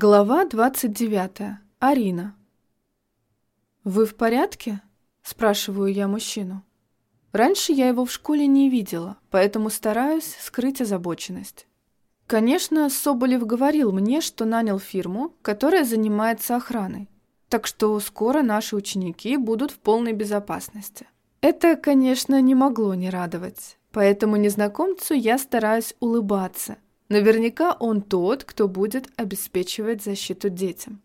Глава 29. Арина. «Вы в порядке?» – спрашиваю я мужчину. Раньше я его в школе не видела, поэтому стараюсь скрыть озабоченность. Конечно, Соболев говорил мне, что нанял фирму, которая занимается охраной, так что скоро наши ученики будут в полной безопасности. Это, конечно, не могло не радовать, поэтому незнакомцу я стараюсь улыбаться – Наверняка он тот, кто будет обеспечивать защиту детям.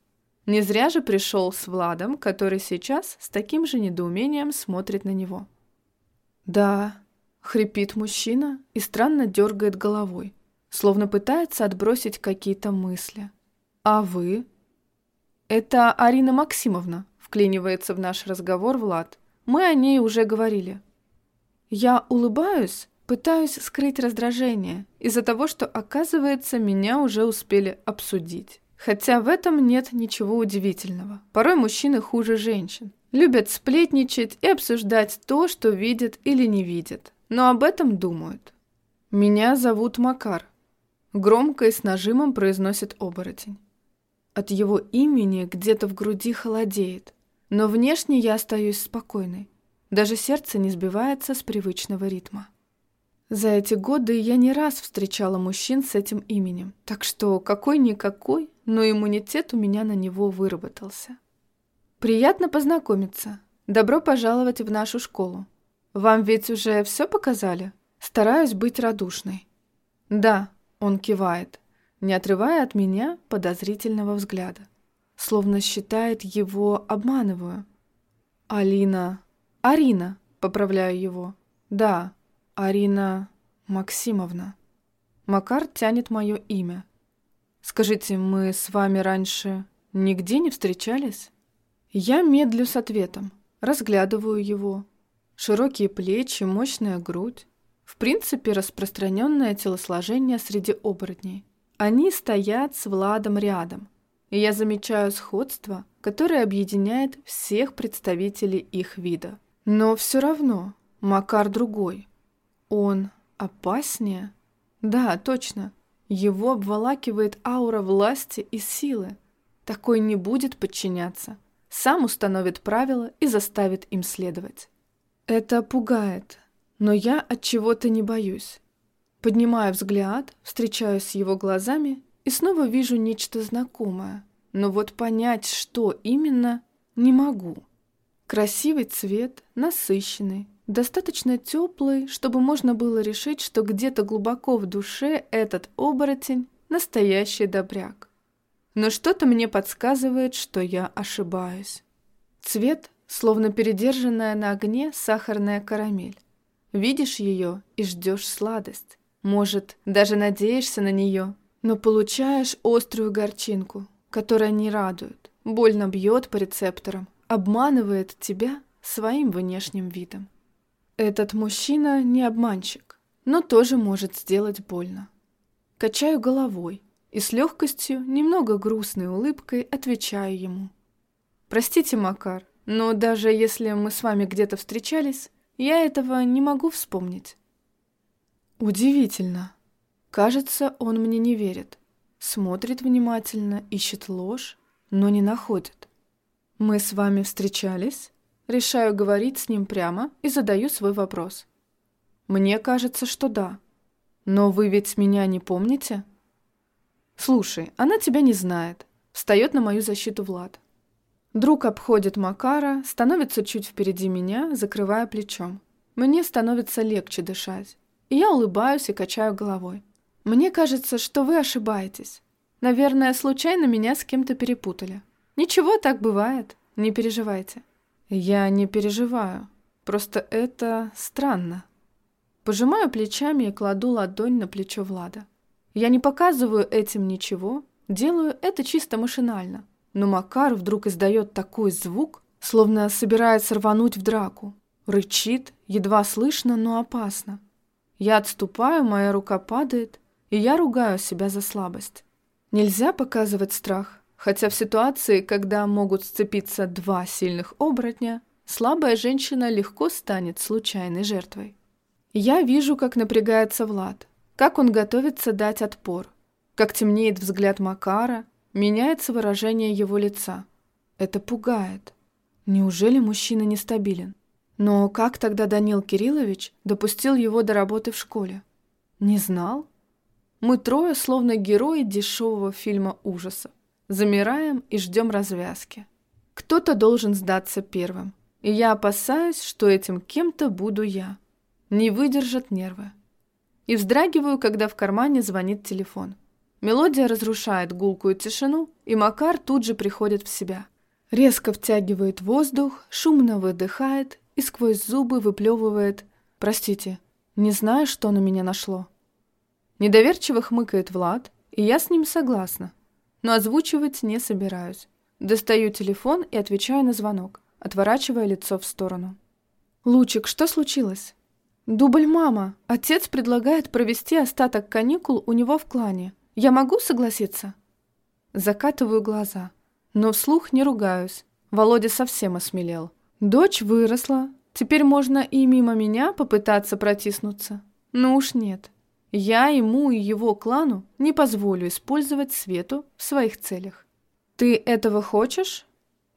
Не зря же пришел с Владом, который сейчас с таким же недоумением смотрит на него. «Да», — хрипит мужчина и странно дергает головой, словно пытается отбросить какие-то мысли. «А вы?» «Это Арина Максимовна», — вклинивается в наш разговор Влад. «Мы о ней уже говорили». Я улыбаюсь, Пытаюсь скрыть раздражение из-за того, что, оказывается, меня уже успели обсудить. Хотя в этом нет ничего удивительного. Порой мужчины хуже женщин. Любят сплетничать и обсуждать то, что видят или не видят. Но об этом думают. «Меня зовут Макар», — громко и с нажимом произносит оборотень. От его имени где-то в груди холодеет, но внешне я остаюсь спокойной. Даже сердце не сбивается с привычного ритма. За эти годы я не раз встречала мужчин с этим именем, так что какой-никакой, но иммунитет у меня на него выработался. Приятно познакомиться. Добро пожаловать в нашу школу. Вам ведь уже все показали? Стараюсь быть радушной. Да, он кивает, не отрывая от меня подозрительного взгляда. Словно считает его обманываю. Алина... Арина, поправляю его. Да, Арина Максимовна. Макар тянет мое имя. Скажите, мы с вами раньше нигде не встречались? Я медлю с ответом, разглядываю его. Широкие плечи, мощная грудь. В принципе, распространенное телосложение среди оборотней. Они стоят с Владом рядом, и я замечаю сходство, которое объединяет всех представителей их вида. Но все равно Макар другой – он опаснее? Да, точно. Его обволакивает аура власти и силы. Такой не будет подчиняться. Сам установит правила и заставит им следовать. Это пугает, но я от чего-то не боюсь. Поднимаю взгляд, встречаюсь с его глазами и снова вижу нечто знакомое. Но вот понять, что именно, не могу. Красивый цвет, насыщенный, достаточно теплый, чтобы можно было решить, что где-то глубоко в душе этот оборотень – настоящий добряк. Но что-то мне подсказывает, что я ошибаюсь. Цвет, словно передержанная на огне сахарная карамель. Видишь ее и ждешь сладость. Может, даже надеешься на нее, но получаешь острую горчинку, которая не радует, больно бьет по рецепторам, обманывает тебя своим внешним видом. Этот мужчина не обманщик, но тоже может сделать больно. Качаю головой и с легкостью, немного грустной улыбкой отвечаю ему. «Простите, Макар, но даже если мы с вами где-то встречались, я этого не могу вспомнить». Удивительно. Кажется, он мне не верит. Смотрит внимательно, ищет ложь, но не находит. «Мы с вами встречались?» Решаю говорить с ним прямо и задаю свой вопрос. Мне кажется, что да. Но вы ведь меня не помните? Слушай, она тебя не знает. Встает на мою защиту Влад. Друг обходит Макара, становится чуть впереди меня, закрывая плечом. Мне становится легче дышать. И я улыбаюсь и качаю головой. Мне кажется, что вы ошибаетесь. Наверное, случайно меня с кем-то перепутали. Ничего, так бывает. Не переживайте. Я не переживаю. Просто это странно. Пожимаю плечами и кладу ладонь на плечо Влада. Я не показываю этим ничего, делаю это чисто машинально. Но Макар вдруг издает такой звук, словно собирается рвануть в драку. Рычит, едва слышно, но опасно. Я отступаю, моя рука падает, и я ругаю себя за слабость. Нельзя показывать страх, Хотя в ситуации, когда могут сцепиться два сильных оборотня, слабая женщина легко станет случайной жертвой. Я вижу, как напрягается Влад, как он готовится дать отпор, как темнеет взгляд Макара, меняется выражение его лица. Это пугает. Неужели мужчина нестабилен? Но как тогда Данил Кириллович допустил его до работы в школе? Не знал? Мы трое, словно герои дешевого фильма ужасов. Замираем и ждем развязки. Кто-то должен сдаться первым. И я опасаюсь, что этим кем-то буду я. Не выдержат нервы. И вздрагиваю, когда в кармане звонит телефон. Мелодия разрушает гулкую тишину, и Макар тут же приходит в себя. Резко втягивает воздух, шумно выдыхает и сквозь зубы выплевывает «Простите, не знаю, что на меня нашло». Недоверчиво хмыкает Влад, и я с ним согласна, но озвучивать не собираюсь. Достаю телефон и отвечаю на звонок, отворачивая лицо в сторону. «Лучик, что случилось?» «Дубль мама. Отец предлагает провести остаток каникул у него в клане. Я могу согласиться?» Закатываю глаза, но вслух не ругаюсь. Володя совсем осмелел. Дочь выросла. Теперь можно и мимо меня попытаться протиснуться. Ну уж нет. Я ему и его клану не позволю использовать Свету в своих целях. «Ты этого хочешь?»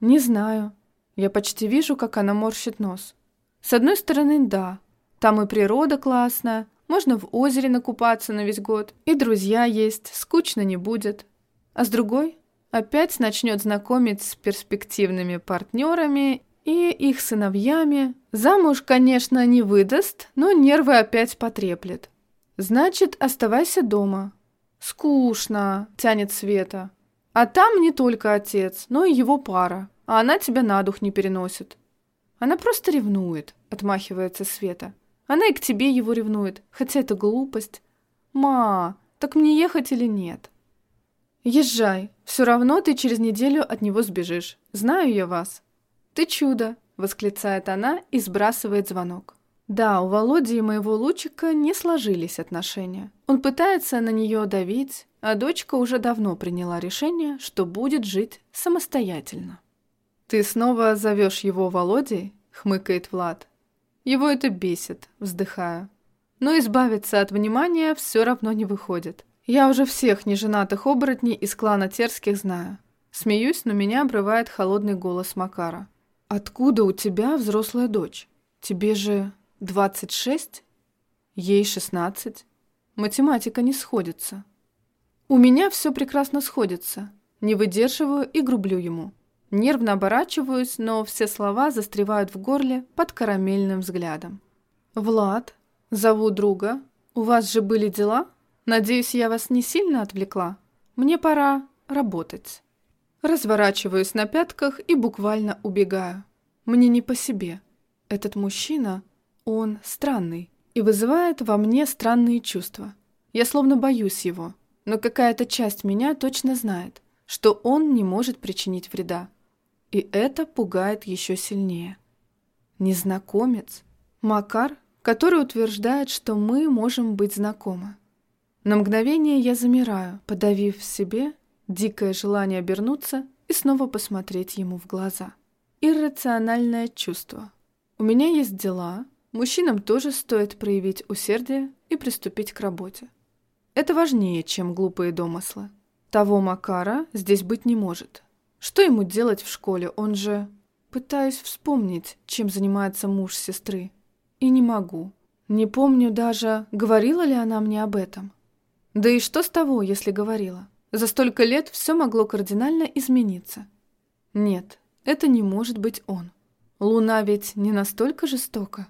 «Не знаю. Я почти вижу, как она морщит нос. С одной стороны, да. Там и природа классная, можно в озере накупаться на весь год, и друзья есть, скучно не будет. А с другой, опять начнет знакомить с перспективными партнерами и их сыновьями. Замуж, конечно, не выдаст, но нервы опять потреплет. Значит, оставайся дома. Скучно, тянет Света. А там не только отец, но и его пара, а она тебя на дух не переносит. Она просто ревнует, отмахивается Света. Она и к тебе его ревнует, хотя это глупость. Ма, так мне ехать или нет? Езжай, все равно ты через неделю от него сбежишь. Знаю я вас. Ты чудо, восклицает она и сбрасывает звонок. Да, у Володи и моего Лучика не сложились отношения. Он пытается на нее давить, а дочка уже давно приняла решение, что будет жить самостоятельно. «Ты снова зовешь его Володей?» — хмыкает Влад. «Его это бесит», — вздыхаю. Но избавиться от внимания все равно не выходит. Я уже всех неженатых оборотней из клана Терских знаю. Смеюсь, но меня обрывает холодный голос Макара. «Откуда у тебя взрослая дочь? Тебе же двадцать шесть? Ей шестнадцать? Математика не сходится». У меня все прекрасно сходится. Не выдерживаю и грублю ему. Нервно оборачиваюсь, но все слова застревают в горле под карамельным взглядом. «Влад, зову друга. У вас же были дела? Надеюсь, я вас не сильно отвлекла? Мне пора работать». Разворачиваюсь на пятках и буквально убегаю. Мне не по себе. Этот мужчина, он странный и вызывает во мне странные чувства. Я словно боюсь его но какая-то часть меня точно знает, что он не может причинить вреда. И это пугает еще сильнее. Незнакомец. Макар, который утверждает, что мы можем быть знакомы. На мгновение я замираю, подавив в себе дикое желание обернуться и снова посмотреть ему в глаза. Иррациональное чувство. У меня есть дела, мужчинам тоже стоит проявить усердие и приступить к работе. Это важнее, чем глупые домыслы. Того Макара здесь быть не может. Что ему делать в школе? Он же... Пытаюсь вспомнить, чем занимается муж сестры. И не могу. Не помню даже, говорила ли она мне об этом. Да и что с того, если говорила? За столько лет все могло кардинально измениться. Нет, это не может быть он. Луна ведь не настолько жестока.